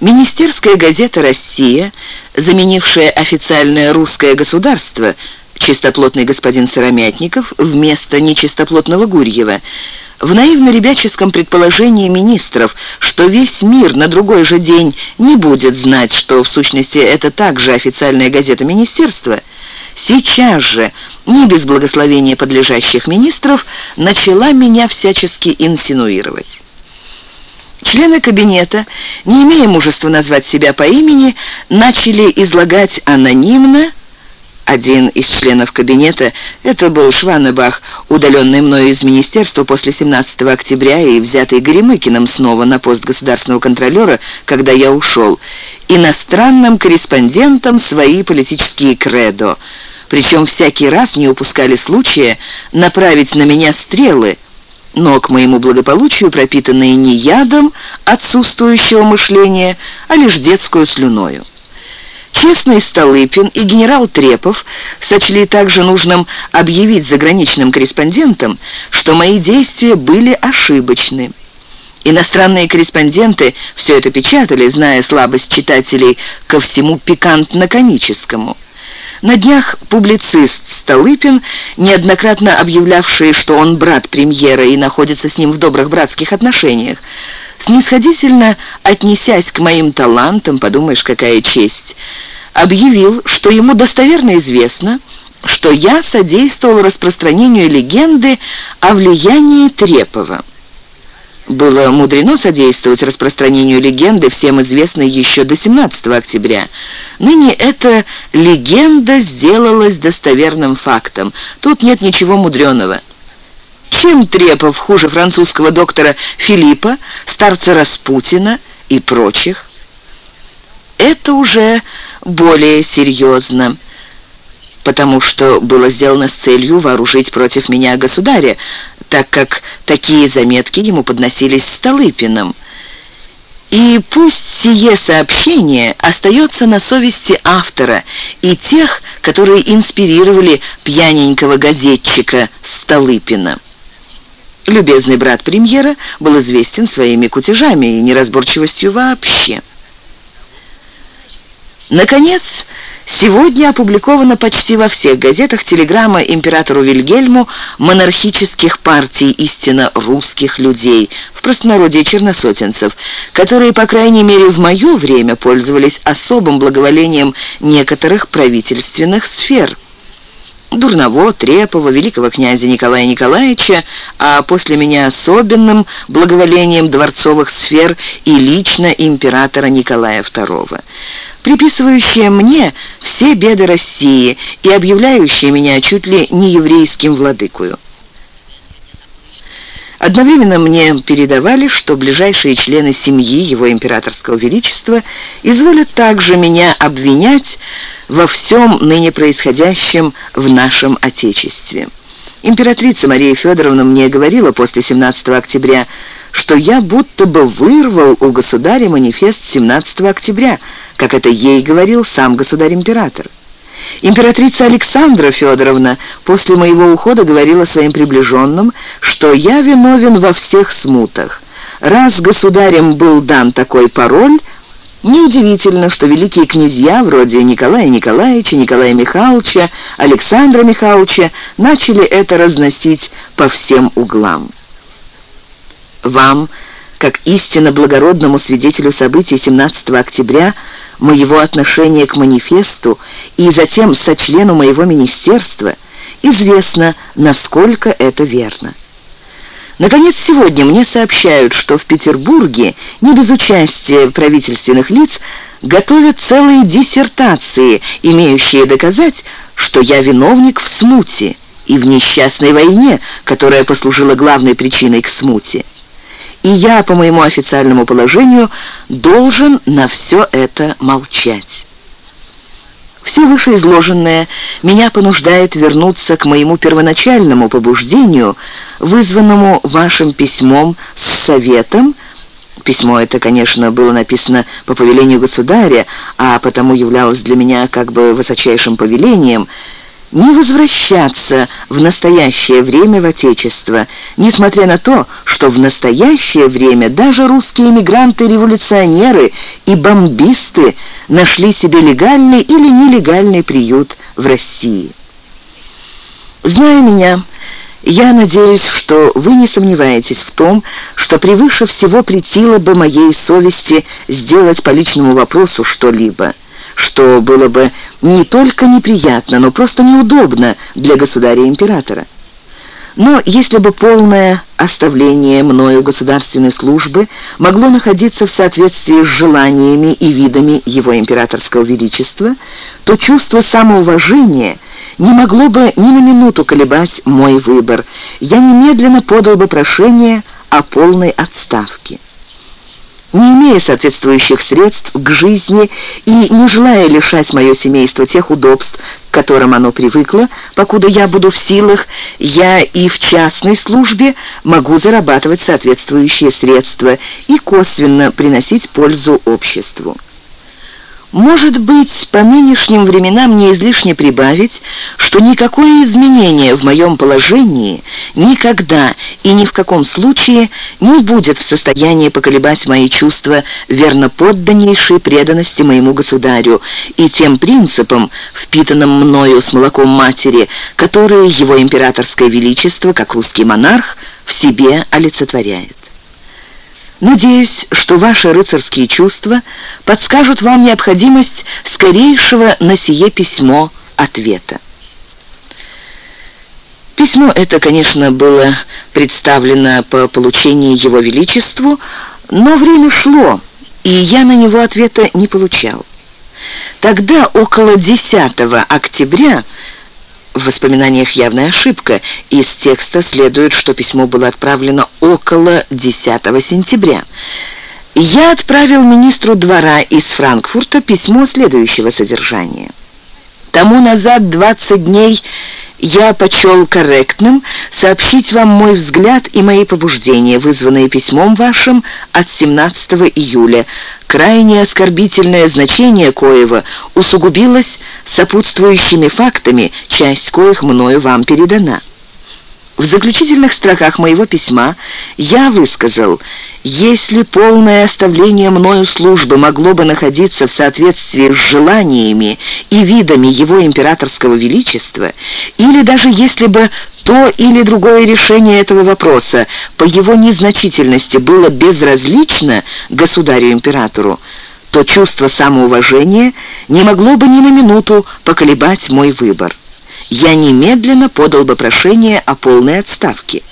Министерская газета «Россия», заменившая официальное русское государство, чистоплотный господин Сыромятников вместо нечистоплотного Гурьева, в наивно-ребяческом предположении министров, что весь мир на другой же день не будет знать, что в сущности это также официальная газета министерства, сейчас же, не без благословения подлежащих министров, начала меня всячески инсинуировать. Члены кабинета, не имея мужества назвать себя по имени, начали излагать анонимно, один из членов кабинета, это был Шванебах, удаленный мною из министерства после 17 октября и взятый Горемыкиным снова на пост государственного контролера, когда я ушел, иностранным корреспондентам свои политические кредо. Причем всякий раз не упускали случая направить на меня стрелы, но к моему благополучию пропитанные не ядом отсутствующего мышления, а лишь детскую слюною. Честный Столыпин и генерал Трепов сочли также нужным объявить заграничным корреспондентам, что мои действия были ошибочны. Иностранные корреспонденты все это печатали, зная слабость читателей ко всему пикантно-комическому. На днях публицист Столыпин, неоднократно объявлявший, что он брат премьера и находится с ним в добрых братских отношениях, снисходительно отнесясь к моим талантам, подумаешь, какая честь, объявил, что ему достоверно известно, что я содействовал распространению легенды о влиянии Трепова. Было мудрено содействовать распространению легенды, всем известной еще до 17 октября. Ныне эта легенда сделалась достоверным фактом. Тут нет ничего мудреного. Чем Трепов хуже французского доктора Филиппа, старца Распутина и прочих? Это уже более серьезно, потому что было сделано с целью вооружить против меня государя, так как такие заметки ему подносились Столыпиным. И пусть сие сообщение остается на совести автора и тех, которые инспирировали пьяненького газетчика Столыпина. Любезный брат премьера был известен своими кутежами и неразборчивостью вообще. Наконец, сегодня опубликована почти во всех газетах телеграмма императору Вильгельму монархических партий истинно русских людей, в простонародье черносотенцев, которые, по крайней мере, в мое время пользовались особым благоволением некоторых правительственных сфер – Дурново, Трепова, великого князя Николая Николаевича, а после меня особенным благоволением дворцовых сфер и лично императора Николая II, приписывающие мне все беды России и объявляющие меня чуть ли не еврейским владыкою. Одновременно мне передавали, что ближайшие члены семьи Его Императорского Величества изволят также меня обвинять во всем ныне происходящем в нашем Отечестве. Императрица Мария Федоровна мне говорила после 17 октября, что я будто бы вырвал у государя манифест 17 октября, как это ей говорил сам государь-император. Императрица Александра Федоровна после моего ухода говорила своим приближенным, что я виновен во всех смутах. Раз государем был дан такой пароль, Неудивительно, что великие князья вроде Николая Николаевича, Николая Михайловича, Александра Михайловича начали это разносить по всем углам. Вам, как истинно благородному свидетелю событий 17 октября, моего отношения к манифесту и затем сочлену моего министерства, известно, насколько это верно. Наконец, сегодня мне сообщают, что в Петербурге, не без участия правительственных лиц, готовят целые диссертации, имеющие доказать, что я виновник в смуте и в несчастной войне, которая послужила главной причиной к смуте. И я, по моему официальному положению, должен на все это молчать. Все вышеизложенное меня понуждает вернуться к моему первоначальному побуждению, вызванному вашим письмом с советом, Письмо это, конечно, было написано по повелению государя, а потому являлось для меня как бы высочайшим повелением, не возвращаться в настоящее время в Отечество, несмотря на то, что в настоящее время даже русские эмигранты-революционеры и бомбисты нашли себе легальный или нелегальный приют в России. Зная меня, я надеюсь, что вы не сомневаетесь в том, что превыше всего претило бы моей совести сделать по личному вопросу что-либо, что было бы не только неприятно, но просто неудобно для государя-императора. Но если бы полное оставление мною государственной службы могло находиться в соответствии с желаниями и видами его императорского величества, то чувство самоуважения не могло бы ни на минуту колебать мой выбор. Я немедленно подал бы прошение о полной отставке не имея соответствующих средств к жизни и не желая лишать мое семейство тех удобств, к которым оно привыкло, покуда я буду в силах, я и в частной службе могу зарабатывать соответствующие средства и косвенно приносить пользу обществу. Может быть, по нынешним временам не излишне прибавить, что никакое изменение в моем положении никогда и ни в каком случае не будет в состоянии поколебать мои чувства верноподданнейшей преданности моему государю и тем принципам, впитанным мною с молоком матери, которые его императорское величество, как русский монарх, в себе олицетворяет. Надеюсь, что ваши рыцарские чувства подскажут вам необходимость скорейшего на сие письмо ответа. Письмо это, конечно, было представлено по получении Его Величеству, но время шло, и я на него ответа не получал. Тогда, около 10 октября, в воспоминаниях явная ошибка. Из текста следует, что письмо было отправлено около 10 сентября. Я отправил министру двора из Франкфурта письмо следующего содержания. Тому назад 20 дней я почел корректным сообщить вам мой взгляд и мои побуждения, вызванные письмом вашим от 17 июля. Крайне оскорбительное значение коего усугубилось сопутствующими фактами, часть коих мною вам передана. В заключительных строках моего письма я высказал, если полное оставление мною службы могло бы находиться в соответствии с желаниями и видами его императорского величества, или даже если бы то или другое решение этого вопроса по его незначительности было безразлично государю-императору, то чувство самоуважения не могло бы ни на минуту поколебать мой выбор я немедленно подал бы прошение о полной отставке.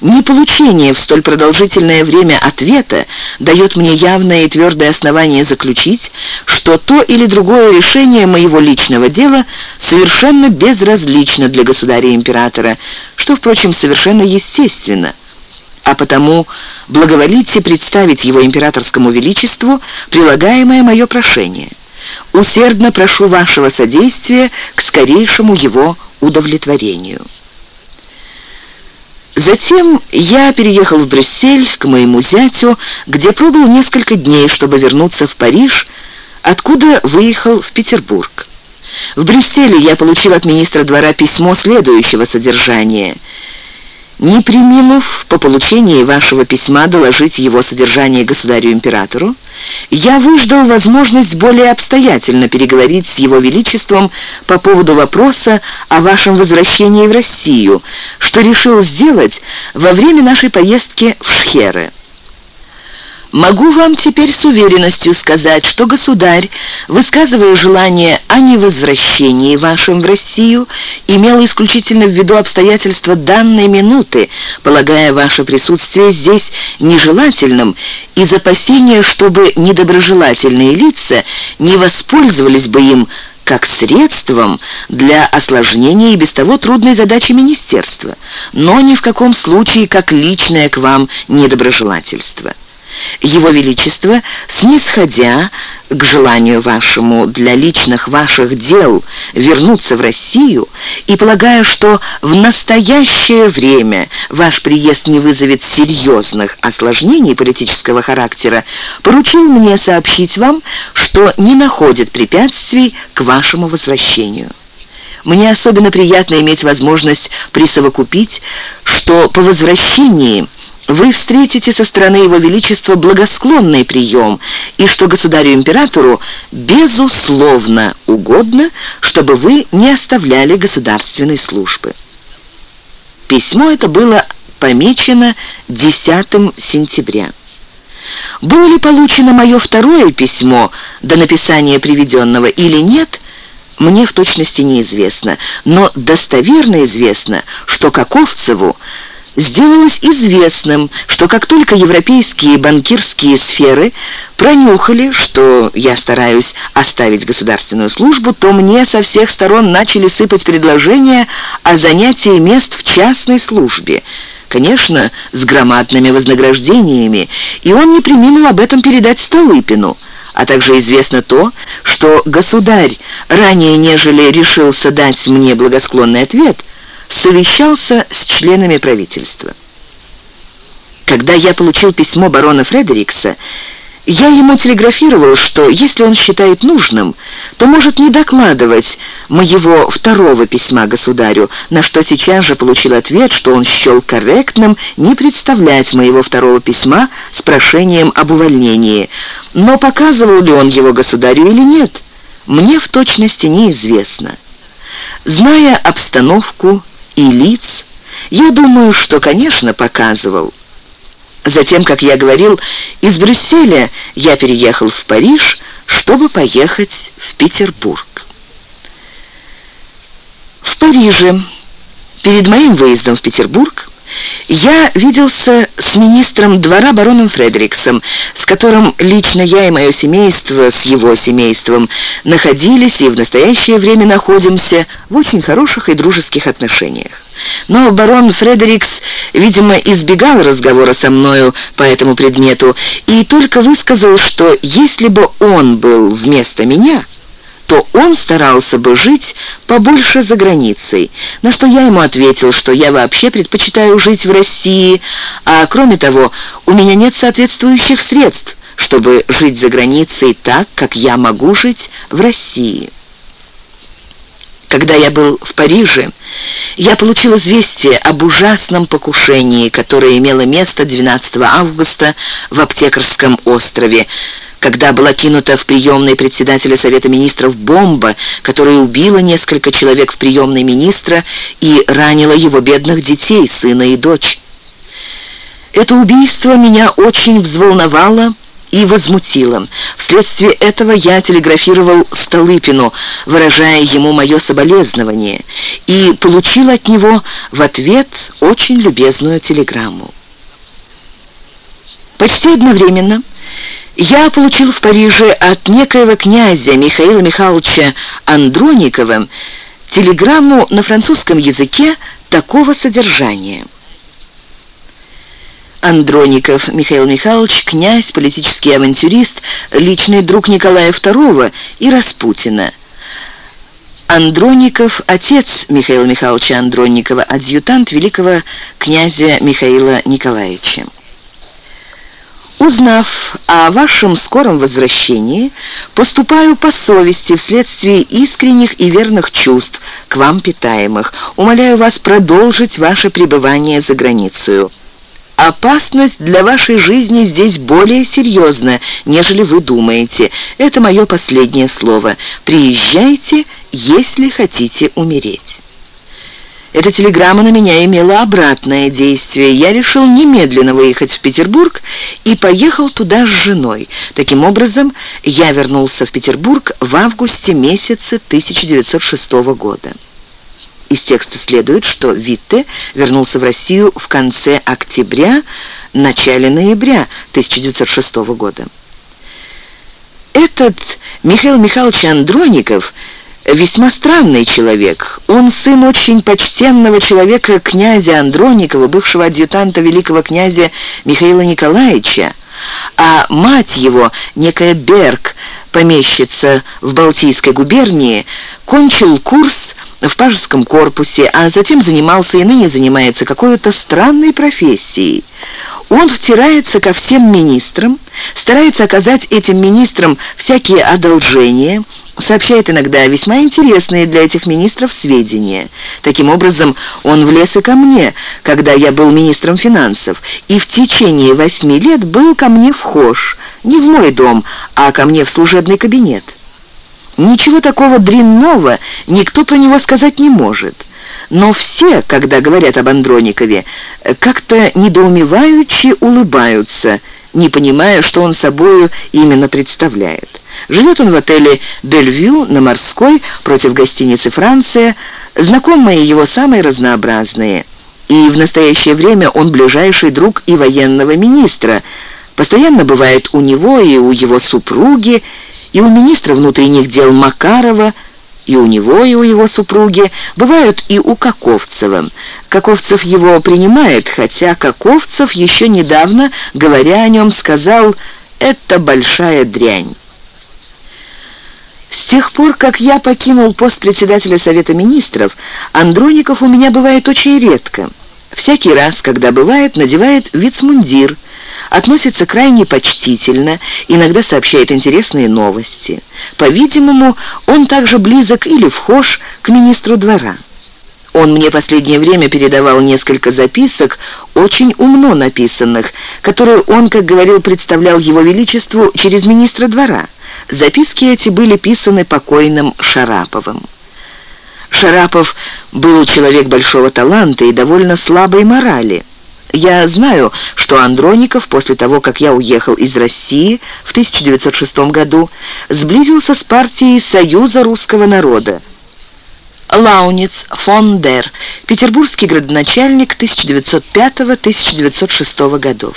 Не получение в столь продолжительное время ответа дает мне явное и твердое основание заключить, что то или другое решение моего личного дела совершенно безразлично для государя-императора, что, впрочем, совершенно естественно – а потому благоволите представить его императорскому величеству прилагаемое мое прошение усердно прошу вашего содействия к скорейшему его удовлетворению. Затем я переехал в Брюссель к моему зятю, где пробыл несколько дней, чтобы вернуться в Париж, откуда выехал в Петербург. В Брюсселе я получил от министра двора письмо следующего содержания – не приминув по получении вашего письма доложить его содержание государю-императору, я выждал возможность более обстоятельно переговорить с его величеством по поводу вопроса о вашем возвращении в Россию, что решил сделать во время нашей поездки в Шхеры. Могу вам теперь с уверенностью сказать, что государь, высказывая желание о невозвращении вашем в Россию, имел исключительно в виду обстоятельства данной минуты, полагая ваше присутствие здесь нежелательным из опасения, чтобы недоброжелательные лица не воспользовались бы им как средством для осложнения и без того трудной задачи министерства, но ни в каком случае как личное к вам недоброжелательство. Его Величество, снисходя к желанию вашему для личных ваших дел вернуться в Россию и полагая, что в настоящее время ваш приезд не вызовет серьезных осложнений политического характера, поручил мне сообщить вам, что не находит препятствий к вашему возвращению. Мне особенно приятно иметь возможность присовокупить, что по возвращении вы встретите со стороны Его Величества благосклонный прием, и что государю-императору безусловно угодно, чтобы вы не оставляли государственной службы. Письмо это было помечено 10 сентября. Было ли получено мое второе письмо до написания приведенного или нет, мне в точности неизвестно, но достоверно известно, что Каковцеву сделалось известным, что как только европейские банкирские сферы пронюхали, что я стараюсь оставить государственную службу, то мне со всех сторон начали сыпать предложения о занятии мест в частной службе, конечно, с громадными вознаграждениями, и он не преминул об этом передать Столыпину. А также известно то, что государь, ранее нежели решился дать мне благосклонный ответ – совещался с членами правительства. Когда я получил письмо барона Фредерикса, я ему телеграфировал, что если он считает нужным, то может не докладывать моего второго письма государю, на что сейчас же получил ответ, что он счел корректным не представлять моего второго письма с прошением об увольнении. Но показывал ли он его государю или нет, мне в точности неизвестно. Зная обстановку и лиц, я думаю, что, конечно, показывал. Затем, как я говорил, из Брюсселя я переехал в Париж, чтобы поехать в Петербург. В Париже, перед моим выездом в Петербург, я виделся с министром двора бароном Фредериксом, с которым лично я и мое семейство с его семейством находились и в настоящее время находимся в очень хороших и дружеских отношениях. Но барон Фредерикс, видимо, избегал разговора со мною по этому предмету и только высказал, что если бы он был вместо меня то он старался бы жить побольше за границей, на что я ему ответил, что я вообще предпочитаю жить в России, а кроме того, у меня нет соответствующих средств, чтобы жить за границей так, как я могу жить в России. Когда я был в Париже, я получил известие об ужасном покушении, которое имело место 12 августа в Аптекарском острове, когда была кинута в приемной председателя Совета Министров бомба, которая убила несколько человек в приемной министра и ранила его бедных детей, сына и дочь. Это убийство меня очень взволновало и возмутило. Вследствие этого я телеграфировал Столыпину, выражая ему мое соболезнование, и получил от него в ответ очень любезную телеграмму. Почти одновременно я получил в Париже от некоего князя Михаила Михайловича Андроникова телеграмму на французском языке такого содержания. Андроников Михаил Михайлович, князь, политический авантюрист, личный друг Николая II и Распутина. Андроников, отец Михаила Михайловича Андроникова, адъютант великого князя Михаила Николаевича. Узнав о вашем скором возвращении, поступаю по совести вследствие искренних и верных чувств, к вам питаемых. Умоляю вас продолжить ваше пребывание за границей. Опасность для вашей жизни здесь более серьезна, нежели вы думаете. Это мое последнее слово. Приезжайте, если хотите умереть». Эта телеграмма на меня имела обратное действие. Я решил немедленно выехать в Петербург и поехал туда с женой. Таким образом, я вернулся в Петербург в августе месяце 1906 года. Из текста следует, что Витте вернулся в Россию в конце октября, начале ноября 1906 года. Этот Михаил Михайлович Андроников – весьма странный человек. Он сын очень почтенного человека, князя Андроникова, бывшего адъютанта великого князя Михаила Николаевича, а мать его, некая Берг, помещица в Балтийской губернии, кончил курс в пажеском корпусе, а затем занимался и ныне занимается какой-то странной профессией. Он втирается ко всем министрам, старается оказать этим министрам всякие одолжения, сообщает иногда весьма интересные для этих министров сведения. Таким образом, он влез и ко мне, когда я был министром финансов, и в течение восьми лет был ко мне вхож, не в мой дом, а ко мне в служебный кабинет. Ничего такого дрянного никто про него сказать не может. Но все, когда говорят об Андроникове, как-то недоумеваючи улыбаются, не понимая, что он собою именно представляет. Живет он в отеле «Бельвью» на Морской, против гостиницы «Франция». Знакомые его самые разнообразные. И в настоящее время он ближайший друг и военного министра. Постоянно бывает у него и у его супруги, и у министра внутренних дел Макарова, и у него, и у его супруги, бывают и у Каковцева. Каковцев его принимает, хотя Каковцев еще недавно, говоря о нем, сказал «это большая дрянь». С тех пор, как я покинул пост председателя Совета Министров, Андроников у меня бывает очень редко. Всякий раз, когда бывает, надевает вицмундир, относится крайне почтительно, иногда сообщает интересные новости. По-видимому, он также близок или вхож к министру двора. Он мне последнее время передавал несколько записок, очень умно написанных, которые он, как говорил, представлял его величеству через министра двора. Записки эти были писаны покойным Шараповым. Шарапов был человек большого таланта и довольно слабой морали. Я знаю, что Андроников после того, как я уехал из России в 1906 году, сблизился с партией Союза русского народа. Лауниц фон Дер, петербургский градоначальник 1905-1906 годов.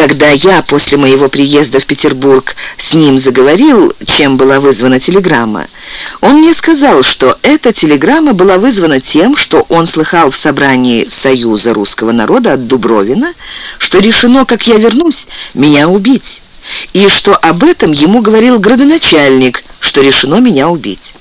Когда я после моего приезда в Петербург с ним заговорил, чем была вызвана телеграмма, он мне сказал, что эта телеграмма была вызвана тем, что он слыхал в собрании Союза русского народа от Дубровина, что решено, как я вернусь, меня убить, и что об этом ему говорил градоначальник, что решено меня убить.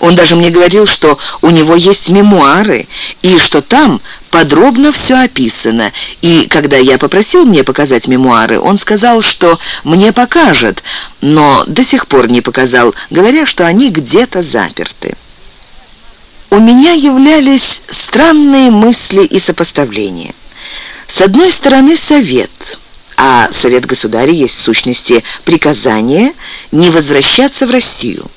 Он даже мне говорил, что у него есть мемуары, и что там подробно все описано. И когда я попросил мне показать мемуары, он сказал, что мне покажет, но до сих пор не показал, говоря, что они где-то заперты. У меня являлись странные мысли и сопоставления. С одной стороны, совет – а Совет Государя есть в сущности приказание не возвращаться в Россию.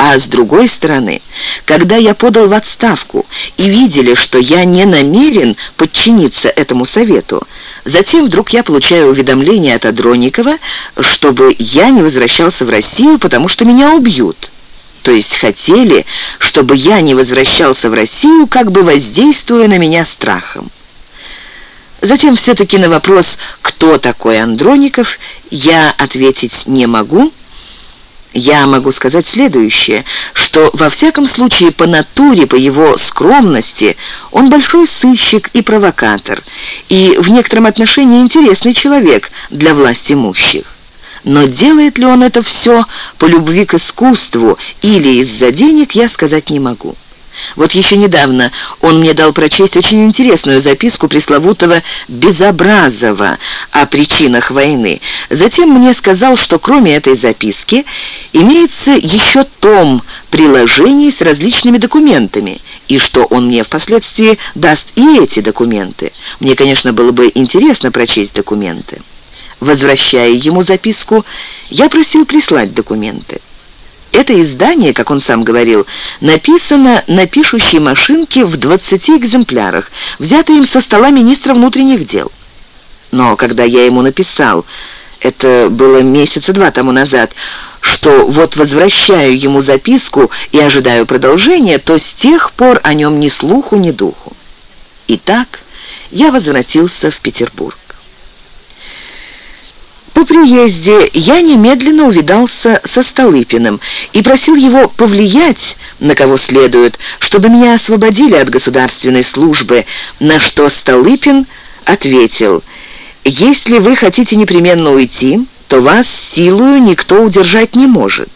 А с другой стороны, когда я подал в отставку и видели, что я не намерен подчиниться этому совету, затем вдруг я получаю уведомление от Адроникова, чтобы я не возвращался в Россию, потому что меня убьют. То есть хотели, чтобы я не возвращался в Россию, как бы воздействуя на меня страхом. Затем все-таки на вопрос, кто такой Андроников, я ответить не могу, я могу сказать следующее, что во всяком случае по натуре, по его скромности, он большой сыщик и провокатор, и в некотором отношении интересный человек для власть имущих. Но делает ли он это все по любви к искусству или из-за денег, я сказать не могу. Вот еще недавно он мне дал прочесть очень интересную записку пресловутого Безобразова о причинах войны. Затем мне сказал, что кроме этой записки имеется еще том приложений с различными документами, и что он мне впоследствии даст и эти документы. Мне, конечно, было бы интересно прочесть документы. Возвращая ему записку, я просил прислать документы. Это издание, как он сам говорил, написано на пишущей машинке в 20 экземплярах, взято им со стола министра внутренних дел. Но когда я ему написал, это было месяца два тому назад, что вот возвращаю ему записку и ожидаю продолжения, то с тех пор о нем ни слуху, ни духу. Итак, я возвратился в Петербург. По приезде я немедленно увидался со Столыпиным и просил его повлиять, на кого следует, чтобы меня освободили от государственной службы, на что Столыпин ответил, «Если вы хотите непременно уйти, то вас силою никто удержать не может.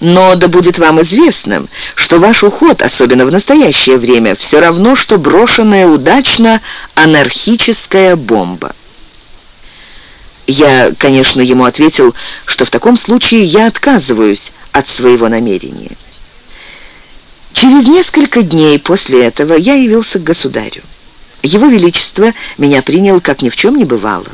но да будет вам известным, что ваш уход, особенно в настоящее время, все равно, что брошенная удачно анархическая бомба». Я, конечно, ему ответил, что в таком случае я отказываюсь от своего намерения. Через несколько дней после этого я явился к государю. Его Величество меня принял, как ни в чем не бывало.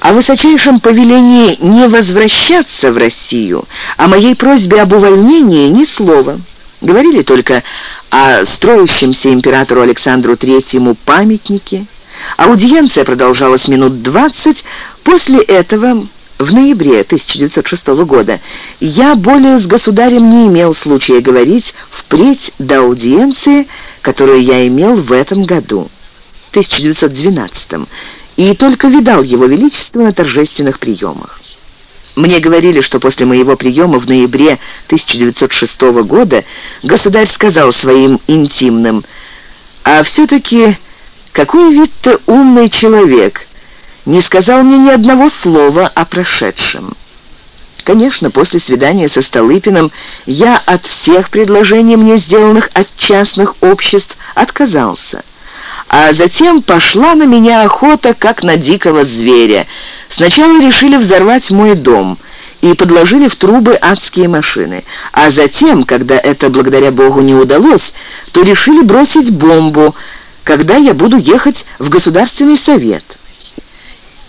О высочайшем повелении не возвращаться в Россию, о моей просьбе об увольнении ни слова. Говорили только о строящемся императору Александру Третьему памятнике. Аудиенция продолжалась минут двадцать. После этого в ноябре 1906 года я более с государем не имел случая говорить впредь до аудиенции, которую я имел в этом году, 1912 и только видал его величество на торжественных приемах. Мне говорили, что после моего приема в ноябре 1906 года государь сказал своим интимным, «А все-таки какой вид-то умный человек!» не сказал мне ни одного слова о прошедшем. Конечно, после свидания со Столыпиным я от всех предложений мне сделанных от частных обществ отказался. А затем пошла на меня охота, как на дикого зверя. Сначала решили взорвать мой дом и подложили в трубы адские машины. А затем, когда это, благодаря Богу, не удалось, то решили бросить бомбу, когда я буду ехать в Государственный совет».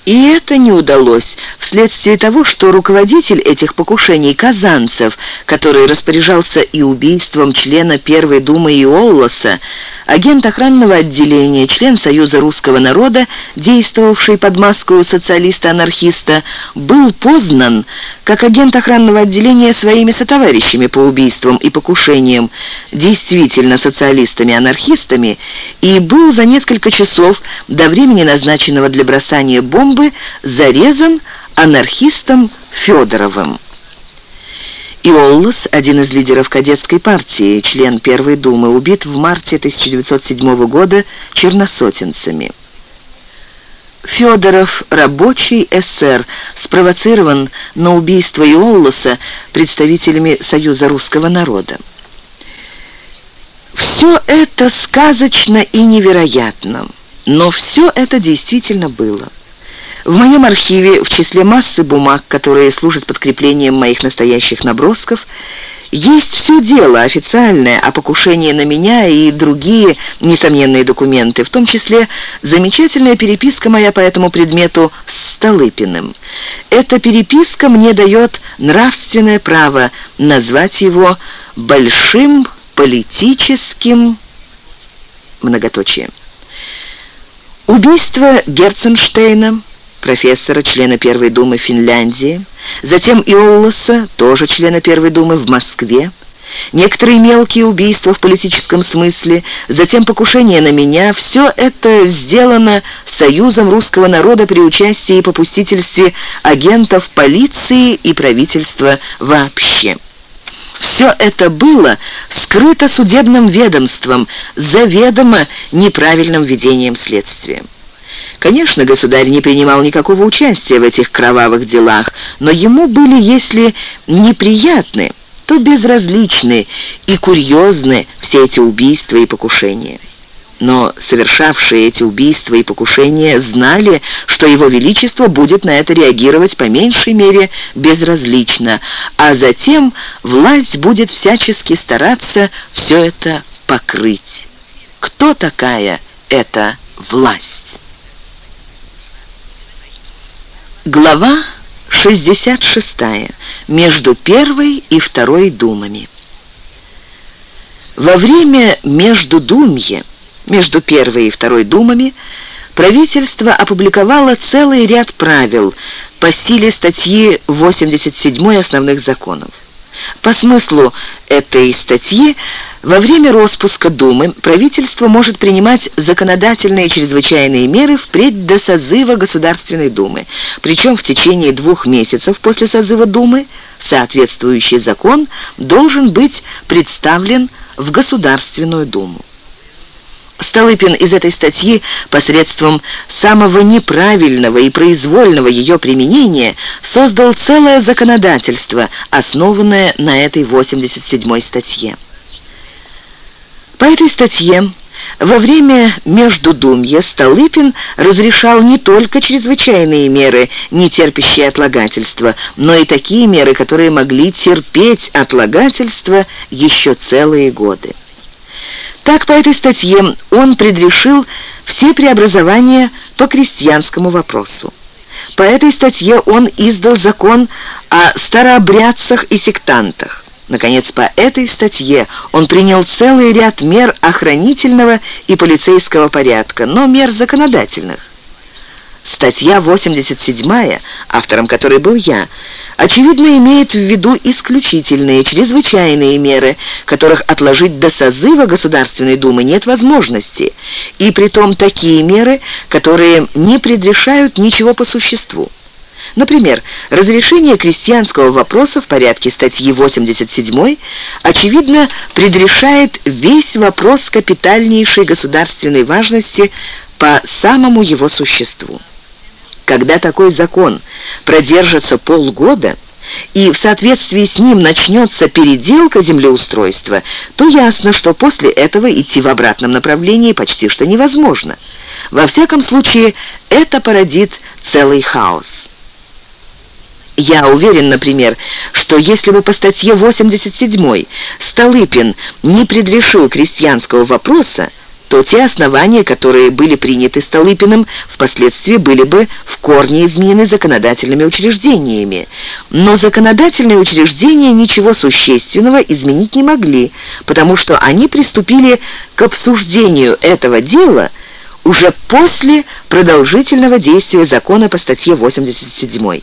И это не удалось вследствие того, что руководитель этих покушений, Казанцев, который распоряжался и убийством члена Первой Думы Иоллоса, агент охранного отделения, член Союза русского народа, действовавший под маску социалиста-анархиста, был познан как агент охранного отделения своими сотоварищами по убийствам и покушениям, действительно социалистами-анархистами, и был за несколько часов до времени, назначенного для бросания бомбы, зарезан анархистом Федоровым. Иоллос, один из лидеров кадетской партии, член Первой Думы, убит в марте 1907 года черносотенцами. Федоров, рабочий СССР, спровоцирован на убийство Иоллоса представителями Союза русского народа. Все это сказочно и невероятно, но все это действительно было. В моем архиве, в числе массы бумаг, которые служат подкреплением моих настоящих набросков, есть все дело официальное о покушении на меня и другие несомненные документы, в том числе замечательная переписка моя по этому предмету с Столыпиным. Эта переписка мне дает нравственное право назвать его большим политическим многоточием. Убийство Герценштейна – профессора, члена Первой Думы Финляндии, затем Иолоса, тоже члена Первой Думы в Москве, некоторые мелкие убийства в политическом смысле, затем покушение на меня, все это сделано Союзом русского народа при участии и попустительстве агентов полиции и правительства вообще. Все это было скрыто судебным ведомством, заведомо неправильным ведением следствия. Конечно, государь не принимал никакого участия в этих кровавых делах, но ему были, если неприятны, то безразличны и курьезны все эти убийства и покушения. Но совершавшие эти убийства и покушения знали, что его величество будет на это реагировать по меньшей мере безразлично, а затем власть будет всячески стараться все это покрыть. Кто такая эта власть? Глава 66. Между первой и второй думами. Во время междудумья, между первой и второй думами, правительство опубликовало целый ряд правил по силе статьи 87 основных законов. По смыслу этой статьи во время распуска Думы правительство может принимать законодательные чрезвычайные меры впредь до созыва Государственной Думы. Причем в течение двух месяцев после созыва Думы соответствующий закон должен быть представлен в Государственную Думу. Столыпин из этой статьи посредством самого неправильного и произвольного ее применения создал целое законодательство, основанное на этой 87-й статье. По этой статье во время Междудумья Столыпин разрешал не только чрезвычайные меры, не терпящие отлагательства, но и такие меры, которые могли терпеть отлагательство еще целые годы. Так, по этой статье он предрешил все преобразования по крестьянскому вопросу. По этой статье он издал закон о старообрядцах и сектантах. Наконец, по этой статье он принял целый ряд мер охранительного и полицейского порядка, но мер законодательных. Статья 87, автором которой был я, очевидно имеет в виду исключительные, чрезвычайные меры, которых отложить до созыва Государственной Думы нет возможности, и притом такие меры, которые не предрешают ничего по существу. Например, разрешение крестьянского вопроса в порядке статьи 87 очевидно предрешает весь вопрос капитальнейшей государственной важности по самому его существу. Когда такой закон продержится полгода, и в соответствии с ним начнется переделка землеустройства, то ясно, что после этого идти в обратном направлении почти что невозможно. Во всяком случае, это породит целый хаос. Я уверен, например, что если бы по статье 87 Столыпин не предрешил крестьянского вопроса, то те основания, которые были приняты Столыпиным, впоследствии были бы в корне изменены законодательными учреждениями. Но законодательные учреждения ничего существенного изменить не могли, потому что они приступили к обсуждению этого дела уже после продолжительного действия закона по статье 87.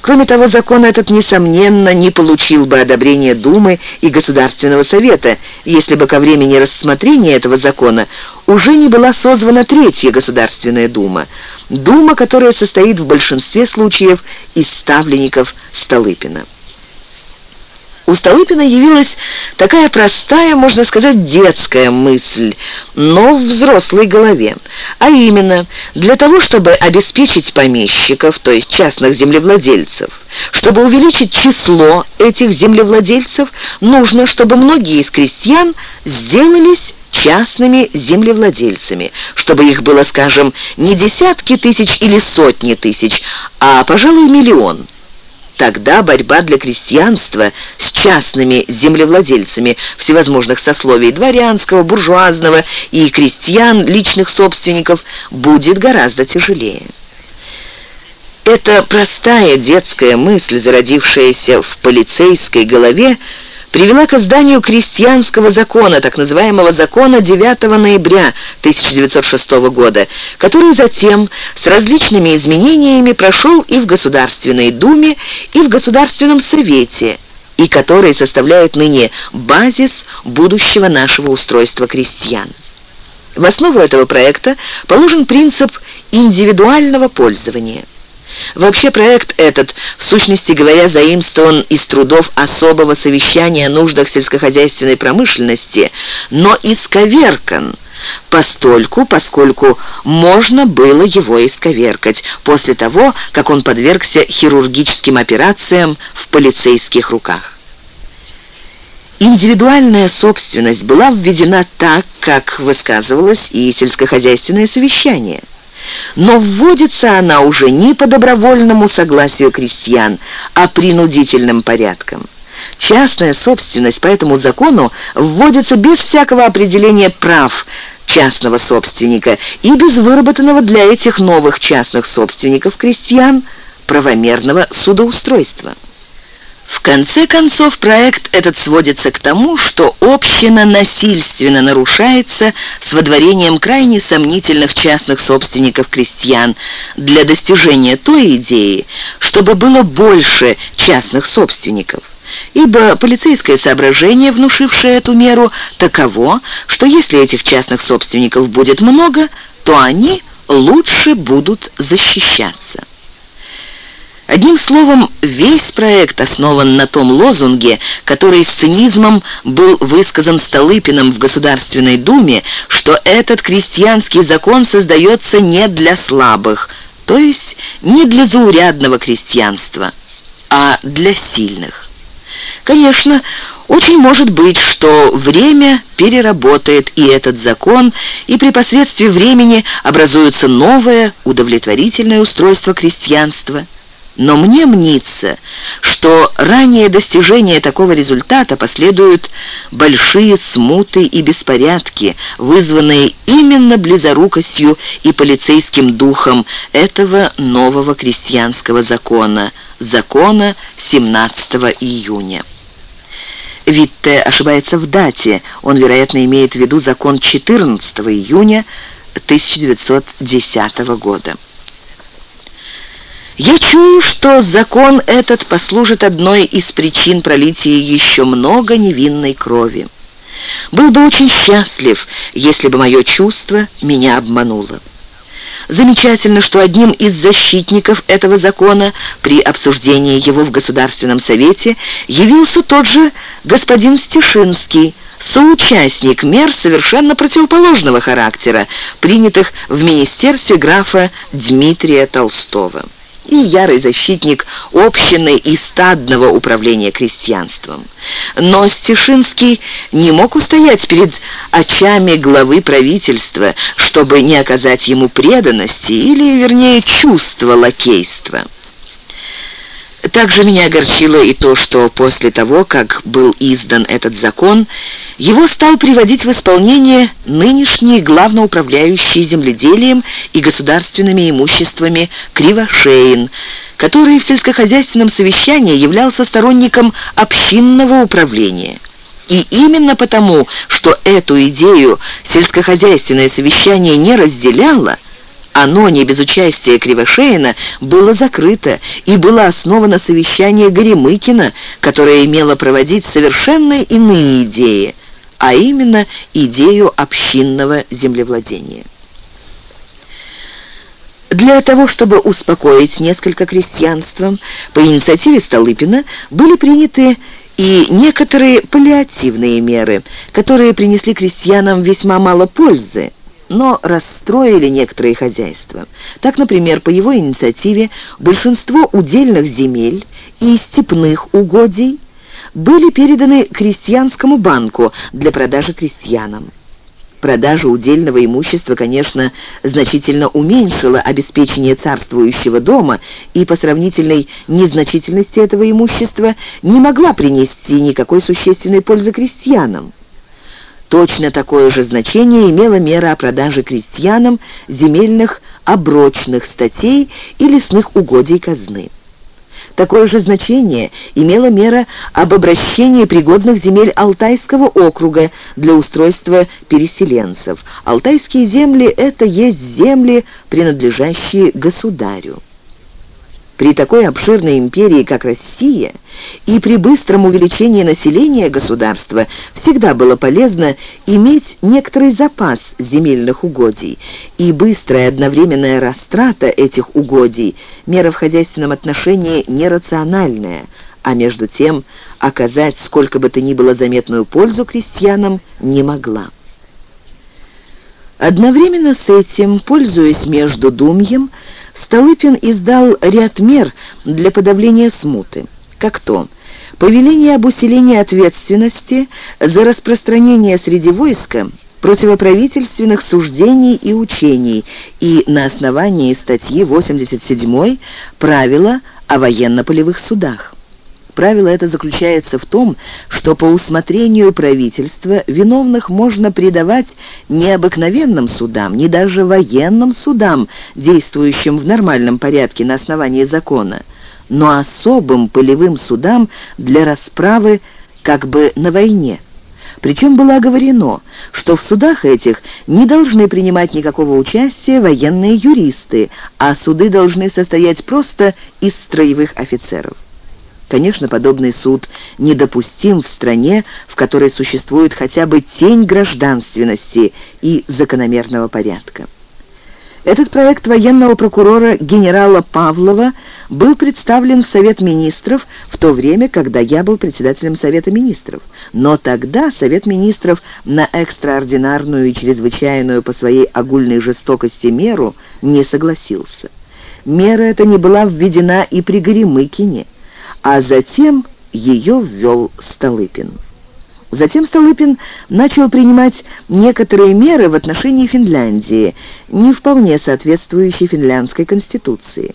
Кроме того, закон этот, несомненно, не получил бы одобрения Думы и Государственного Совета, если бы ко времени рассмотрения этого закона уже не была созвана Третья Государственная Дума, Дума, которая состоит в большинстве случаев из ставленников Столыпина. У Столыпина явилась такая простая, можно сказать, детская мысль, но в взрослой голове. А именно, для того, чтобы обеспечить помещиков, то есть частных землевладельцев, чтобы увеличить число этих землевладельцев, нужно, чтобы многие из крестьян сделались частными землевладельцами, чтобы их было, скажем, не десятки тысяч или сотни тысяч, а, пожалуй, миллион. Тогда борьба для крестьянства с частными землевладельцами всевозможных сословий дворянского, буржуазного и крестьян, личных собственников, будет гораздо тяжелее. Эта простая детская мысль, зародившаяся в полицейской голове, привела к изданию крестьянского закона, так называемого закона 9 ноября 1906 года, который затем с различными изменениями прошел и в Государственной Думе, и в Государственном Совете, и который составляет ныне базис будущего нашего устройства крестьян. В основу этого проекта положен принцип индивидуального пользования – Вообще проект этот, в сущности говоря, заимствован из трудов особого совещания о нуждах сельскохозяйственной промышленности, но исковеркан постольку, поскольку можно было его исковеркать после того, как он подвергся хирургическим операциям в полицейских руках. Индивидуальная собственность была введена так, как высказывалось и сельскохозяйственное совещание – но вводится она уже не по добровольному согласию крестьян, а принудительным порядком. Частная собственность по этому закону вводится без всякого определения прав частного собственника и без выработанного для этих новых частных собственников крестьян правомерного судоустройства. В конце концов, проект этот сводится к тому, что община насильственно нарушается с водворением крайне сомнительных частных собственников крестьян для достижения той идеи, чтобы было больше частных собственников. Ибо полицейское соображение, внушившее эту меру, таково, что если этих частных собственников будет много, то они лучше будут защищаться. Одним словом, весь проект основан на том лозунге, который с цинизмом был высказан Столыпиным в Государственной Думе, что этот крестьянский закон создается не для слабых, то есть не для заурядного крестьянства, а для сильных. Конечно, очень может быть, что время переработает и этот закон, и при посредстве времени образуется новое удовлетворительное устройство крестьянства – но мне мнится, что ранее достижения такого результата последуют большие смуты и беспорядки, вызванные именно близорукостью и полицейским духом этого нового крестьянского закона, закона 17 июня. Витте ошибается в дате, он, вероятно, имеет в виду закон 14 июня 1910 года. Я чую, что закон этот послужит одной из причин пролития еще много невинной крови. Был бы очень счастлив, если бы мое чувство меня обмануло. Замечательно, что одним из защитников этого закона при обсуждении его в Государственном Совете явился тот же господин Стешинский, соучастник мер совершенно противоположного характера, принятых в министерстве графа Дмитрия Толстого и ярый защитник общины и стадного управления крестьянством. Но Стешинский не мог устоять перед очами главы правительства, чтобы не оказать ему преданности или, вернее, чувства лакейства. Также меня огорчило и то, что после того, как был издан этот закон, его стал приводить в исполнение нынешний главноуправляющий земледелием и государственными имуществами Кривошеин, который в сельскохозяйственном совещании являлся сторонником общинного управления. И именно потому, что эту идею сельскохозяйственное совещание не разделяло, оно, не без участия Кривошеина, было закрыто и было основано совещание Горемыкина, которое имело проводить совершенно иные идеи, а именно идею общинного землевладения. Для того, чтобы успокоить несколько крестьянства, по инициативе Столыпина были приняты и некоторые паллиативные меры, которые принесли крестьянам весьма мало пользы, но расстроили некоторые хозяйства. Так, например, по его инициативе большинство удельных земель и степных угодий были переданы крестьянскому банку для продажи крестьянам. Продажа удельного имущества, конечно, значительно уменьшила обеспечение царствующего дома и по сравнительной незначительности этого имущества не могла принести никакой существенной пользы крестьянам. Точно такое же значение имела мера о продаже крестьянам земельных оброчных статей и лесных угодий казны. Такое же значение имела мера об обращении пригодных земель Алтайского округа для устройства переселенцев. Алтайские земли — это есть земли, принадлежащие государю. При такой обширной империи, как Россия, и при быстром увеличении населения государства всегда было полезно иметь некоторый запас земельных угодий, и быстрая одновременная растрата этих угодий, мера в хозяйственном отношении нерациональная, а между тем оказать сколько бы то ни было заметную пользу крестьянам не могла. Одновременно с этим, пользуясь между думьем, Столыпин издал ряд мер для подавления смуты, как то повеление об усилении ответственности за распространение среди войска противоправительственных суждений и учений и на основании статьи 87 правила о военно-полевых судах. Правило это заключается в том, что по усмотрению правительства виновных можно предавать не обыкновенным судам, не даже военным судам, действующим в нормальном порядке на основании закона, но особым полевым судам для расправы как бы на войне. Причем было оговорено, что в судах этих не должны принимать никакого участия военные юристы, а суды должны состоять просто из строевых офицеров. Конечно, подобный суд недопустим в стране, в которой существует хотя бы тень гражданственности и закономерного порядка. Этот проект военного прокурора генерала Павлова был представлен в Совет Министров в то время, когда я был председателем Совета Министров. Но тогда Совет Министров на экстраординарную и чрезвычайную по своей огульной жестокости меру не согласился. Мера эта не была введена и при Горемыкине, а затем ее ввел Столыпин. Затем Столыпин начал принимать некоторые меры в отношении Финляндии, не вполне соответствующие финляндской конституции.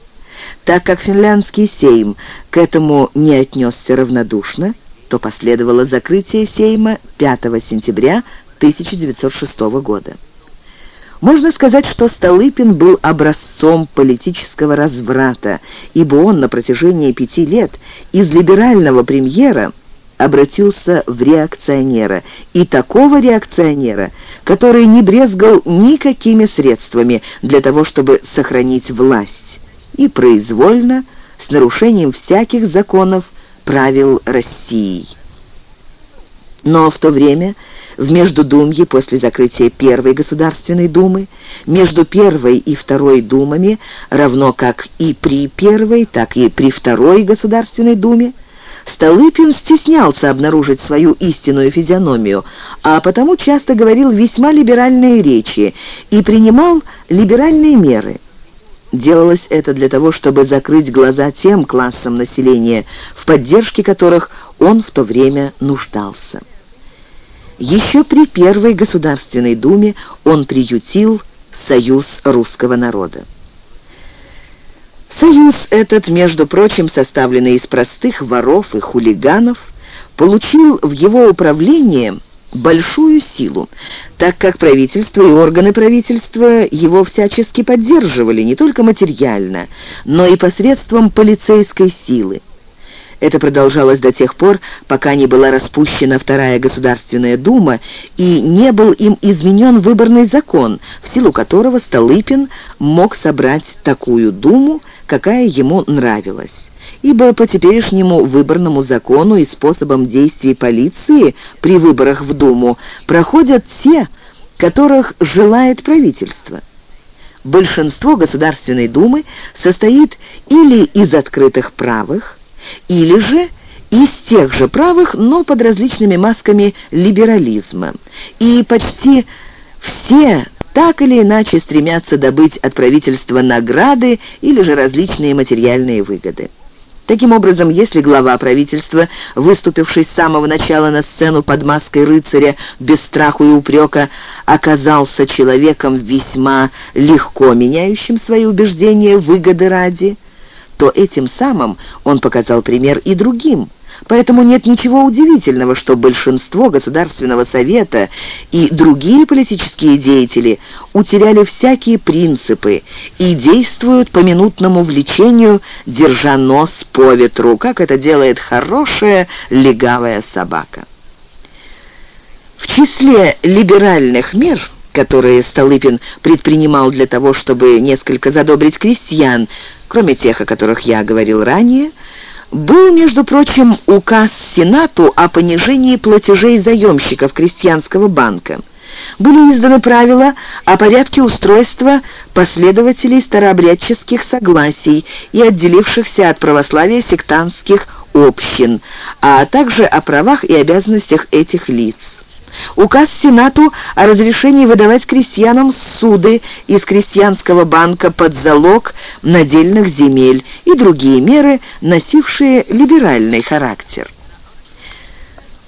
Так как финляндский сейм к этому не отнесся равнодушно, то последовало закрытие сейма 5 сентября 1906 года. Можно сказать, что Столыпин был образцом политического разврата, ибо он на протяжении пяти лет из либерального премьера – обратился в реакционера, и такого реакционера, который не брезгал никакими средствами для того, чтобы сохранить власть, и произвольно, с нарушением всяких законов, правил Россией. Но в то время в Междудумье после закрытия Первой Государственной Думы, между Первой и Второй Думами, равно как и при Первой, так и при Второй Государственной Думе, Столыпин стеснялся обнаружить свою истинную физиономию, а потому часто говорил весьма либеральные речи и принимал либеральные меры. Делалось это для того, чтобы закрыть глаза тем классам населения, в поддержке которых он в то время нуждался. Еще при Первой Государственной Думе он приютил Союз русского народа. Союз этот, между прочим, составленный из простых воров и хулиганов, получил в его управлении большую силу, так как правительство и органы правительства его всячески поддерживали не только материально, но и посредством полицейской силы. Это продолжалось до тех пор, пока не была распущена Вторая Государственная Дума и не был им изменен выборный закон, в силу которого Столыпин мог собрать такую Думу, какая ему нравилась. Ибо по теперешнему выборному закону и способам действий полиции при выборах в Думу проходят те, которых желает правительство. Большинство Государственной Думы состоит или из открытых правых, или же из тех же правых, но под различными масками либерализма. И почти все так или иначе стремятся добыть от правительства награды или же различные материальные выгоды. Таким образом, если глава правительства, выступивший с самого начала на сцену под маской рыцаря, без страху и упрека, оказался человеком весьма легко меняющим свои убеждения выгоды ради, то этим самым он показал пример и другим – Поэтому нет ничего удивительного, что большинство Государственного Совета и другие политические деятели утеряли всякие принципы и действуют по минутному влечению, держа нос по ветру, как это делает хорошая легавая собака. В числе либеральных мер, которые Столыпин предпринимал для того, чтобы несколько задобрить крестьян, кроме тех, о которых я говорил ранее, был, между прочим, указ Сенату о понижении платежей заемщиков крестьянского банка. Были изданы правила о порядке устройства последователей старообрядческих согласий и отделившихся от православия сектантских общин, а также о правах и обязанностях этих лиц. Указ Сенату о разрешении выдавать крестьянам суды из крестьянского банка под залог надельных земель и другие меры, носившие либеральный характер.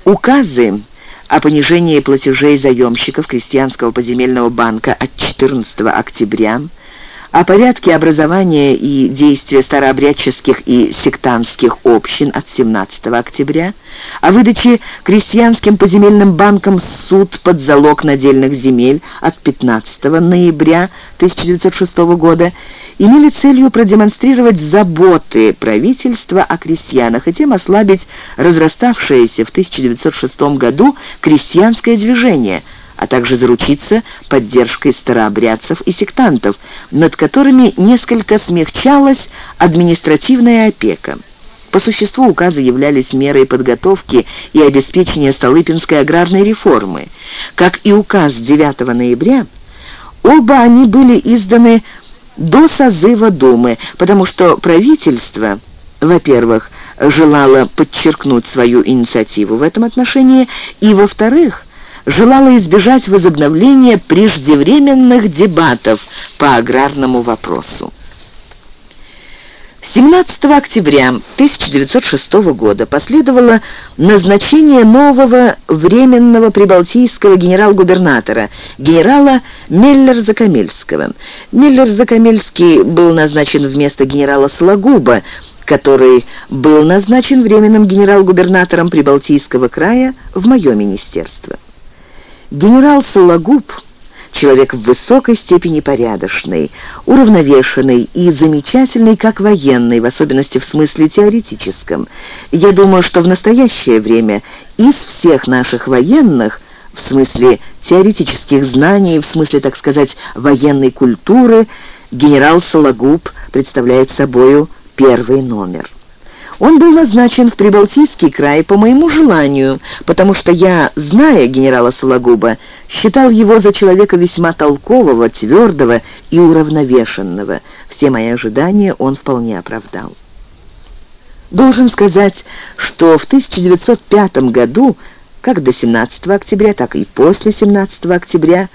Указы о понижении платежей заемщиков крестьянского поземельного банка от 14 октября о порядке образования и действия старообрядческих и сектантских общин от 17 октября, о выдаче крестьянским поземельным банкам суд под залог надельных земель от 15 ноября 1906 года имели целью продемонстрировать заботы правительства о крестьянах и тем ослабить разраставшееся в 1906 году крестьянское движение – а также заручиться поддержкой старообрядцев и сектантов, над которыми несколько смягчалась административная опека. По существу указы являлись мерой подготовки и обеспечения Столыпинской аграрной реформы. Как и указ 9 ноября, Оба они были изданы до созыва Думы, потому что правительство, во-первых, желало подчеркнуть свою инициативу в этом отношении, и, во-вторых, желало избежать возобновления преждевременных дебатов по аграрному вопросу. 17 октября 1906 года последовало назначение нового временного прибалтийского генерал-губернатора, генерала Меллер-Закамельского. Меллер-Закамельский был назначен вместо генерала Сологуба, который был назначен временным генерал-губернатором Прибалтийского края в мое министерство. Генерал Сологуб человек в высокой степени порядочный, уравновешенный и замечательный как военный, в особенности в смысле теоретическом. Я думаю, что в настоящее время из всех наших военных, в смысле теоретических знаний, в смысле, так сказать, военной культуры, генерал Сологуб представляет собою первый номер. Он был назначен в Прибалтийский край по моему желанию, потому что я, зная генерала Сологуба, считал его за человека весьма толкового, твердого и уравновешенного. Все мои ожидания он вполне оправдал. Должен сказать, что в 1905 году, как до 17 октября, так и после 17 октября,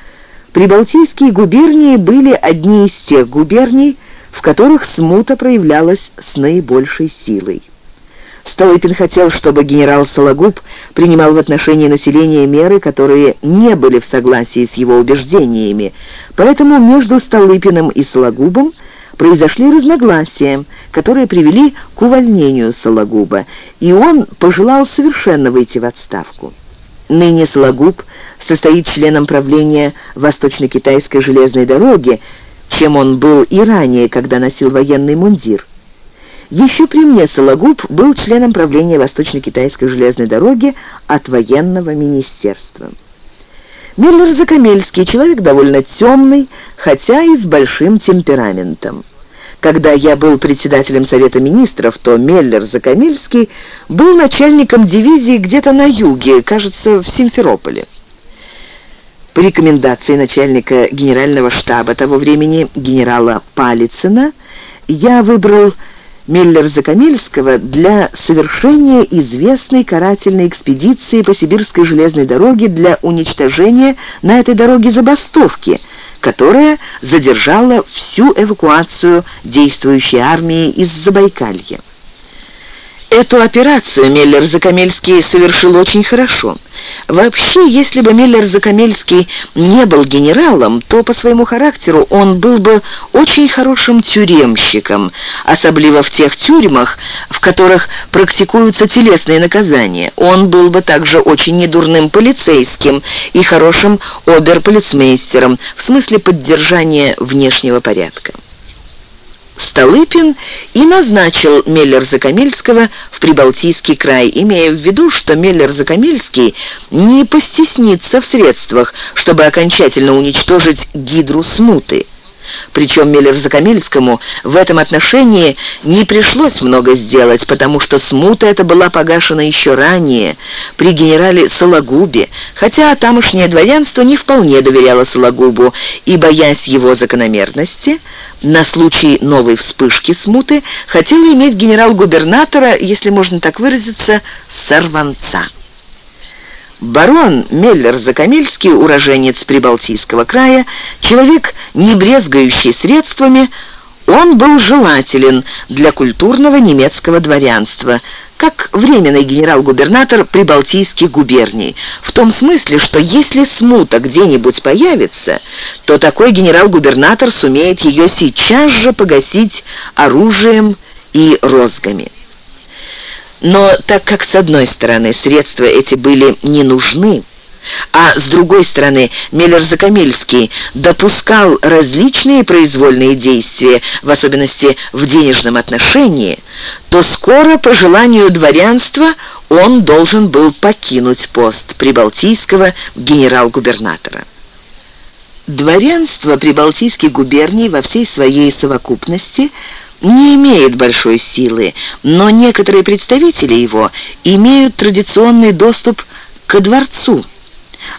Прибалтийские губернии были одни из тех губерний, в которых смута проявлялась с наибольшей силой. Столыпин хотел, чтобы генерал Сологуб принимал в отношении населения меры, которые не были в согласии с его убеждениями, поэтому между Столыпиным и Сологубом произошли разногласия, которые привели к увольнению Сологуба, и он пожелал совершенно выйти в отставку. Ныне Сологуб состоит членом правления Восточно-Китайской железной дороги, чем он был и ранее, когда носил военный мундир. Еще при мне Сологуб был членом правления Восточно-Китайской железной дороги от военного министерства. Миллер-Закамельский человек довольно темный, хотя и с большим темпераментом. Когда я был председателем Совета Министров, то Меллер-Закамельский был начальником дивизии где-то на юге, кажется, в Симферополе. По рекомендации начальника генерального штаба того времени генерала Палицына я выбрал Меллер-Закамельского для совершения известной карательной экспедиции по Сибирской железной дороге для уничтожения на этой дороге забастовки, которая задержала всю эвакуацию действующей армии из Забайкалья. Эту операцию Меллер-Закамельский совершил очень хорошо. Вообще, если бы Меллер-Закамельский не был генералом, то по своему характеру он был бы очень хорошим тюремщиком, особливо в тех тюрьмах, в которых практикуются телесные наказания. Он был бы также очень недурным полицейским и хорошим оберполицмейстером в смысле поддержания внешнего порядка. Столыпин и назначил Меллер-Закамельского в Прибалтийский край, имея в виду, что Меллер-Закамельский не постеснится в средствах, чтобы окончательно уничтожить гидру смуты. Причем Миллер-Закамельскому в этом отношении не пришлось много сделать, потому что смута эта была погашена еще ранее, при генерале Сологубе, хотя тамошнее дворянство не вполне доверяло Сологубу и, боясь его закономерности, на случай новой вспышки смуты хотела иметь генерал-губернатора, если можно так выразиться, сорванца. Барон Меллер-Закамельский, уроженец Прибалтийского края, человек, не брезгающий средствами, он был желателен для культурного немецкого дворянства, как временный генерал-губернатор Прибалтийских губерний, в том смысле, что если смута где-нибудь появится, то такой генерал-губернатор сумеет ее сейчас же погасить оружием и розгами. Но так как, с одной стороны, средства эти были не нужны, а с другой стороны, Меллер-Закамельский допускал различные произвольные действия, в особенности в денежном отношении, то скоро, по желанию дворянства, он должен был покинуть пост прибалтийского генерал-губернатора. Дворянство прибалтийских губерний во всей своей совокупности – не имеет большой силы, но некоторые представители его имеют традиционный доступ ко дворцу.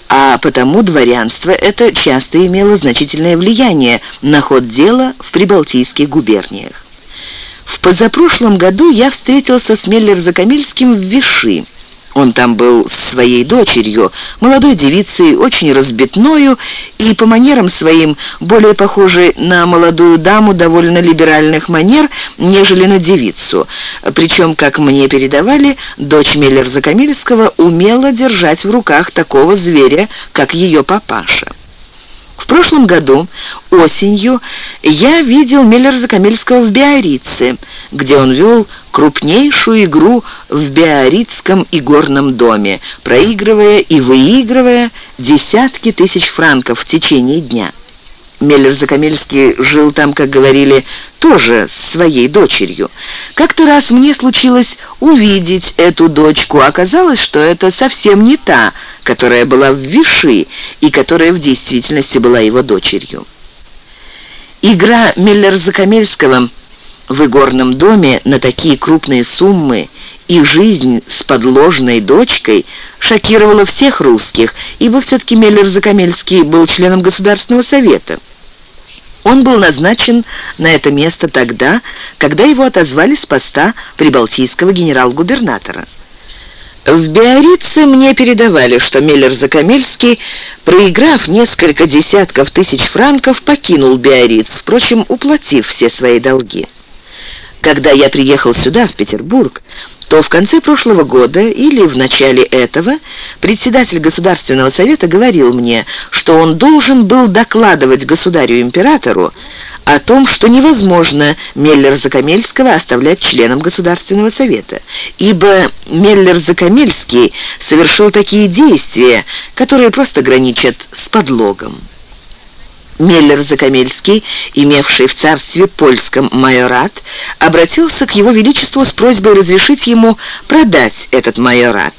а потому дворянство это часто имело значительное влияние на ход дела в прибалтийских губерниях. В позапрошлом году я встретился с Меллер-Закамильским в Виши. Он там был с своей дочерью, молодой девицей, очень разбитною и по манерам своим более похожей на молодую даму довольно либеральных манер, нежели на девицу. Причем, как мне передавали, дочь Меллер-Закамильского умела держать в руках такого зверя, как ее папаша. В прошлом году, осенью, я видел Миллер-Закамельского в Биорице, где он вел крупнейшую игру в Биоритском игорном доме, проигрывая и выигрывая десятки тысяч франков в течение дня. Меллер-Закамельский жил там, как говорили, тоже с своей дочерью. Как-то раз мне случилось увидеть эту дочку. Оказалось, что это совсем не та, которая была в Виши и которая в действительности была его дочерью. Игра Меллер-Закамельского в игорном доме на такие крупные суммы и жизнь с подложной дочкой шокировала всех русских, ибо все-таки Меллер-Закамельский был членом Государственного совета. Он был назначен на это место тогда, когда его отозвали с поста прибалтийского генерал-губернатора. В Биорице мне передавали, что Меллер-Закамельский, проиграв несколько десятков тысяч франков, покинул Биориц, впрочем, уплатив все свои долги. Когда я приехал сюда, в Петербург, то в конце прошлого года или в начале этого председатель Государственного совета говорил мне, что он должен был докладывать государю-императору о том, что невозможно Меллер-Закамельского оставлять членом Государственного совета, ибо Меллер-Закамельский совершил такие действия, которые просто граничат с подлогом. Меллер-Закамельский, имевший в царстве польском майорат, обратился к его величеству с просьбой разрешить ему продать этот майорат.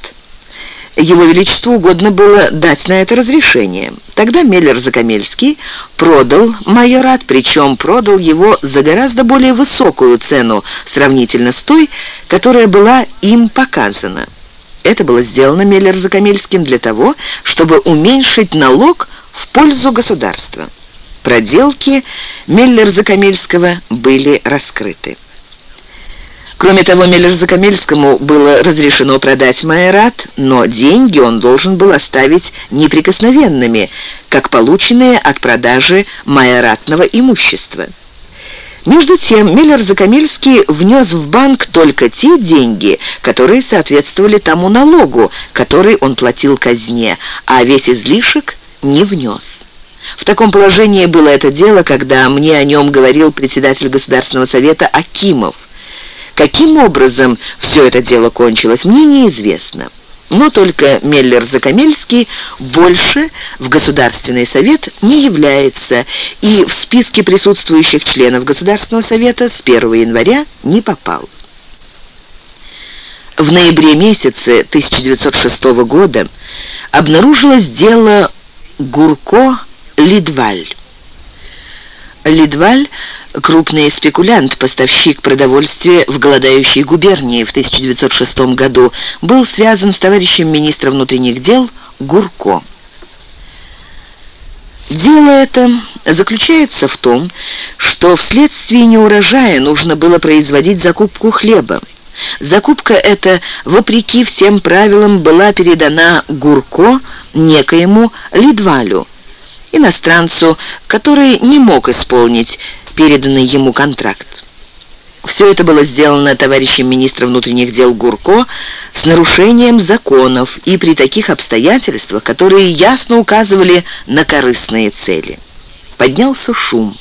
Его Величеству угодно было дать на это разрешение. Тогда Меллер-Закамельский продал майорат, причем продал его за гораздо более высокую цену, сравнительно с той, которая была им показана. Это было сделано Меллер-Закамельским для того, чтобы уменьшить налог в пользу государства проделки Меллер-Закамельского были раскрыты. Кроме того, Меллер-Закамельскому было разрешено продать майорат, но деньги он должен был оставить неприкосновенными, как полученные от продажи майоратного имущества. Между тем, Миллер-Закамельский внес в банк только те деньги, которые соответствовали тому налогу, который он платил казне, а весь излишек не внес. В таком положении было это дело, когда мне о нем говорил председатель Государственного совета Акимов. Каким образом все это дело кончилось, мне неизвестно. Но только Меллер-Закамельский больше в Государственный совет не является и в списке присутствующих членов Государственного совета с 1 января не попал. В ноябре месяце 1906 года обнаружилось дело Гурко Лидваль. Лидваль – крупный спекулянт, поставщик продовольствия в голодающей губернии в 1906 году, был связан с товарищем министра внутренних дел Гурко. Дело это заключается в том, что вследствие неурожая нужно было производить закупку хлеба. Закупка эта, вопреки всем правилам, была передана Гурко некоему Лидвалю, иностранцу, который не мог исполнить переданный ему контракт. Все это было сделано товарищем министра внутренних дел Гурко с нарушением законов и при таких обстоятельствах, которые ясно указывали на корыстные цели. Поднялся шум.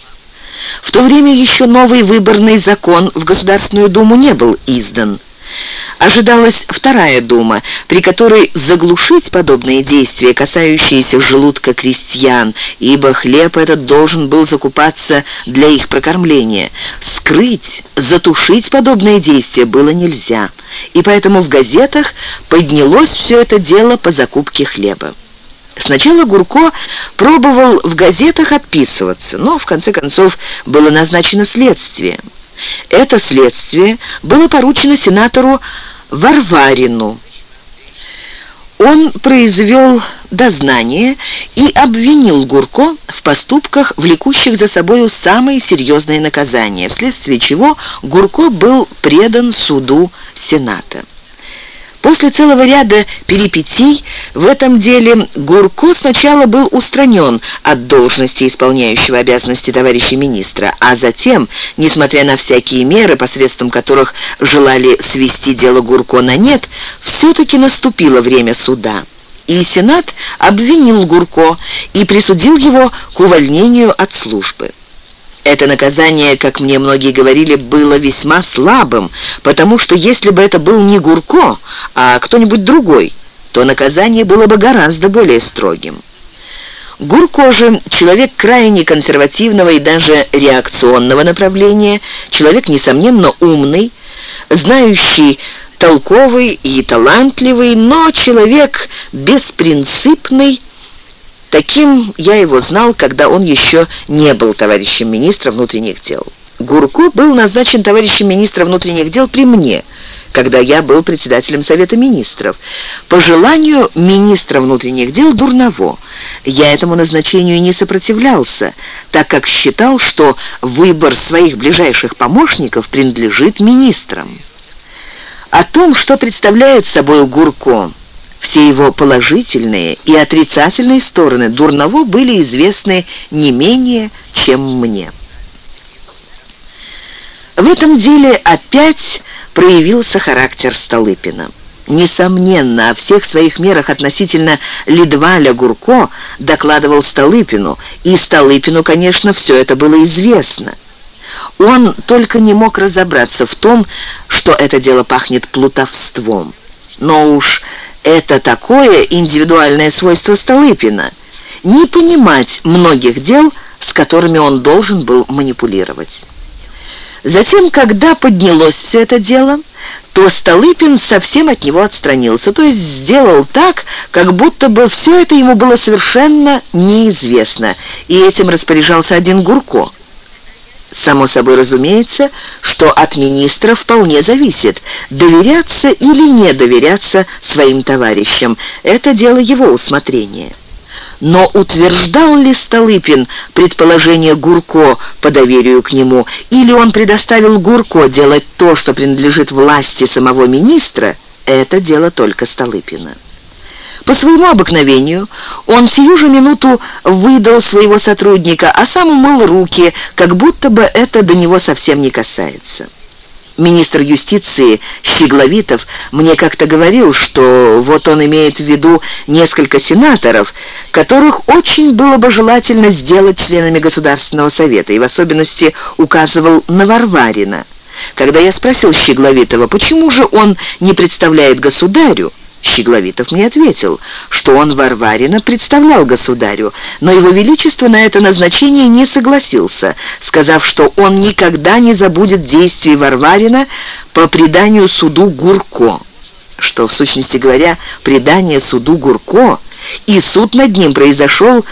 В то время еще новый выборный закон в Государственную Думу не был издан. Ожидалась вторая дума, при которой заглушить подобные действия, касающиеся желудка крестьян, ибо хлеб этот должен был закупаться для их прокормления. Скрыть, затушить подобные действия было нельзя, и поэтому в газетах поднялось все это дело по закупке хлеба. Сначала Гурко пробовал в газетах отписываться, но в конце концов было назначено следствие. Это следствие было поручено сенатору Варварину. он произвел дознание и обвинил Гурко в поступках, влекущих за собою самые серьезные наказания, вследствие чего Гурко был предан суду Сената. После целого ряда перипетий в этом деле Гурко сначала был устранен от должности исполняющего обязанности товарища министра, а затем, несмотря на всякие меры, посредством которых желали свести дело Гурко на нет, все-таки наступило время суда. И Сенат обвинил Гурко и присудил его к увольнению от службы. Это наказание, как мне многие говорили, было весьма слабым, потому что если бы это был не Гурко, а кто-нибудь другой, то наказание было бы гораздо более строгим. Гурко же человек крайне консервативного и даже реакционного направления, человек, несомненно, умный, знающий толковый и талантливый, но человек беспринципный, Таким я его знал, когда он еще не был товарищем министра внутренних дел. Гурко был назначен товарищем министра внутренних дел при мне, когда я был председателем Совета министров. По желанию министра внутренних дел Дурново. Я этому назначению не сопротивлялся, так как считал, что выбор своих ближайших помощников принадлежит министрам. О том, что представляет собой Гурко, все его положительные и отрицательные стороны Дурново были известны не менее, чем мне. В этом деле опять проявился характер Столыпина. Несомненно, о всех своих мерах относительно Лидваля Гурко докладывал Столыпину, и Столыпину, конечно, все это было известно. Он только не мог разобраться в том, что это дело пахнет плутовством. Но уж это такое индивидуальное свойство Столыпина – не понимать многих дел, с которыми он должен был манипулировать. Затем, когда поднялось все это дело, то Столыпин совсем от него отстранился, то есть сделал так, как будто бы все это ему было совершенно неизвестно, и этим распоряжался один Гурко – Само собой разумеется, что от министра вполне зависит, доверяться или не доверяться своим товарищам. Это дело его усмотрения. Но утверждал ли Столыпин предположение Гурко по доверию к нему, или он предоставил Гурко делать то, что принадлежит власти самого министра, это дело только Столыпина. По своему обыкновению он сию же минуту выдал своего сотрудника, а сам умыл руки, как будто бы это до него совсем не касается. Министр юстиции Щегловитов мне как-то говорил, что вот он имеет в виду несколько сенаторов, которых очень было бы желательно сделать членами Государственного совета, и в особенности указывал на Варварина. Когда я спросил Щегловитова, почему же он не представляет государю, Щегловитов мне ответил, что он Варварина представлял государю, но его величество на это назначение не согласился, сказав, что он никогда не забудет действий Варварина по преданию суду Гурко, что, в сущности говоря, предание суду Гурко, и суд над ним произошел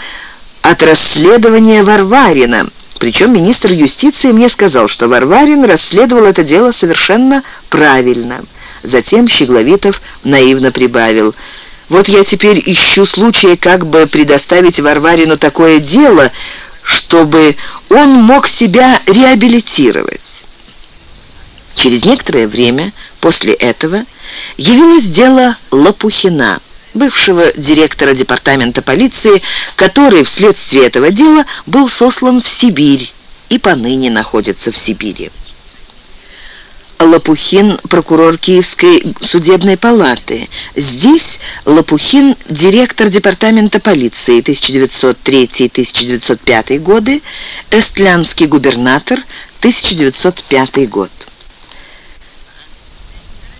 от расследования Варварина, причем министр юстиции мне сказал, что Варварин расследовал это дело совершенно правильно. Затем Щегловитов наивно прибавил. «Вот я теперь ищу случая, как бы предоставить Варварину такое дело, чтобы он мог себя реабилитировать». Через некоторое время после этого явилось дело Лопухина, бывшего директора департамента полиции, который вследствие этого дела был сослан в Сибирь и поныне находится в Сибири. Лопухин, прокурор Киевской судебной палаты. Здесь Лопухин, директор департамента полиции 1903-1905 годы, эстлянский губернатор 1905 год.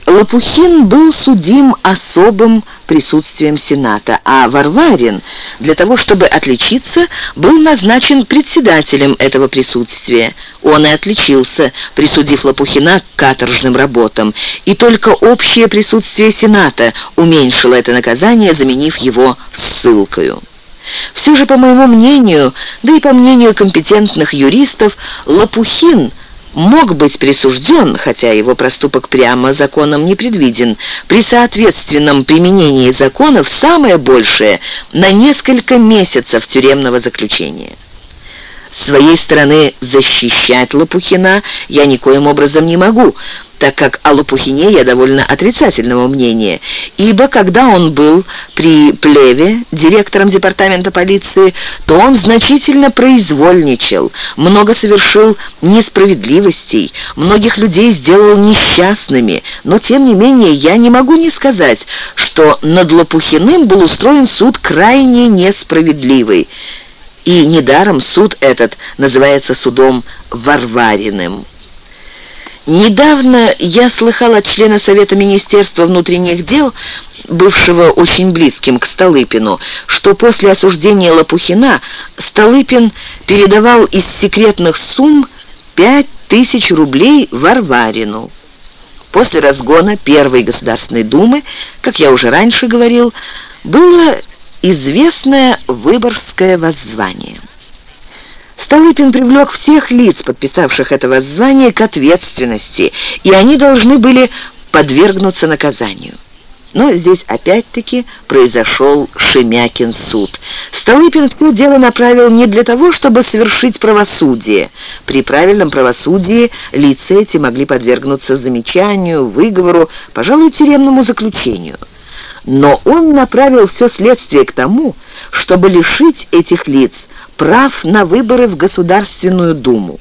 Лопухин был судим особым присутствием Сената, а Варварин, для того чтобы отличиться, был назначен председателем этого присутствия. Он и отличился, присудив Лопухина к каторжным работам, и только общее присутствие Сената уменьшило это наказание, заменив его ссылкою. Все же, по моему мнению, да и по мнению компетентных юристов, Лопухин – мог быть присужден, хотя его проступок прямо законом не предвиден, при соответственном применении законов самое большее на несколько месяцев тюремного заключения. С своей стороны защищать Лопухина я никоим образом не могу, так как о Лопухине я довольно отрицательного мнения, ибо когда он был при Плеве директором департамента полиции, то он значительно произвольничал, много совершил несправедливостей, многих людей сделал несчастными, но тем не менее я не могу не сказать, что над Лопухиным был устроен суд крайне несправедливый. И недаром суд этот называется судом Варвариным. Недавно я слыхал от члена Совета Министерства внутренних дел, бывшего очень близким к Столыпину, что после осуждения Лопухина Столыпин передавал из секретных сумм пять тысяч рублей Варварину. После разгона Первой Государственной Думы, как я уже раньше говорил, было известное Выборгское воззвание. Столыпин привлек всех лиц, подписавших это воззвание, к ответственности, и они должны были подвергнуться наказанию. Но здесь опять-таки произошел Шемякин суд. Столыпин все дело направил не для того, чтобы совершить правосудие. При правильном правосудии лица эти могли подвергнуться замечанию, выговору, пожалуй, тюремному заключению. Но он направил все следствие к тому, чтобы лишить этих лиц прав на выборы в Государственную Думу.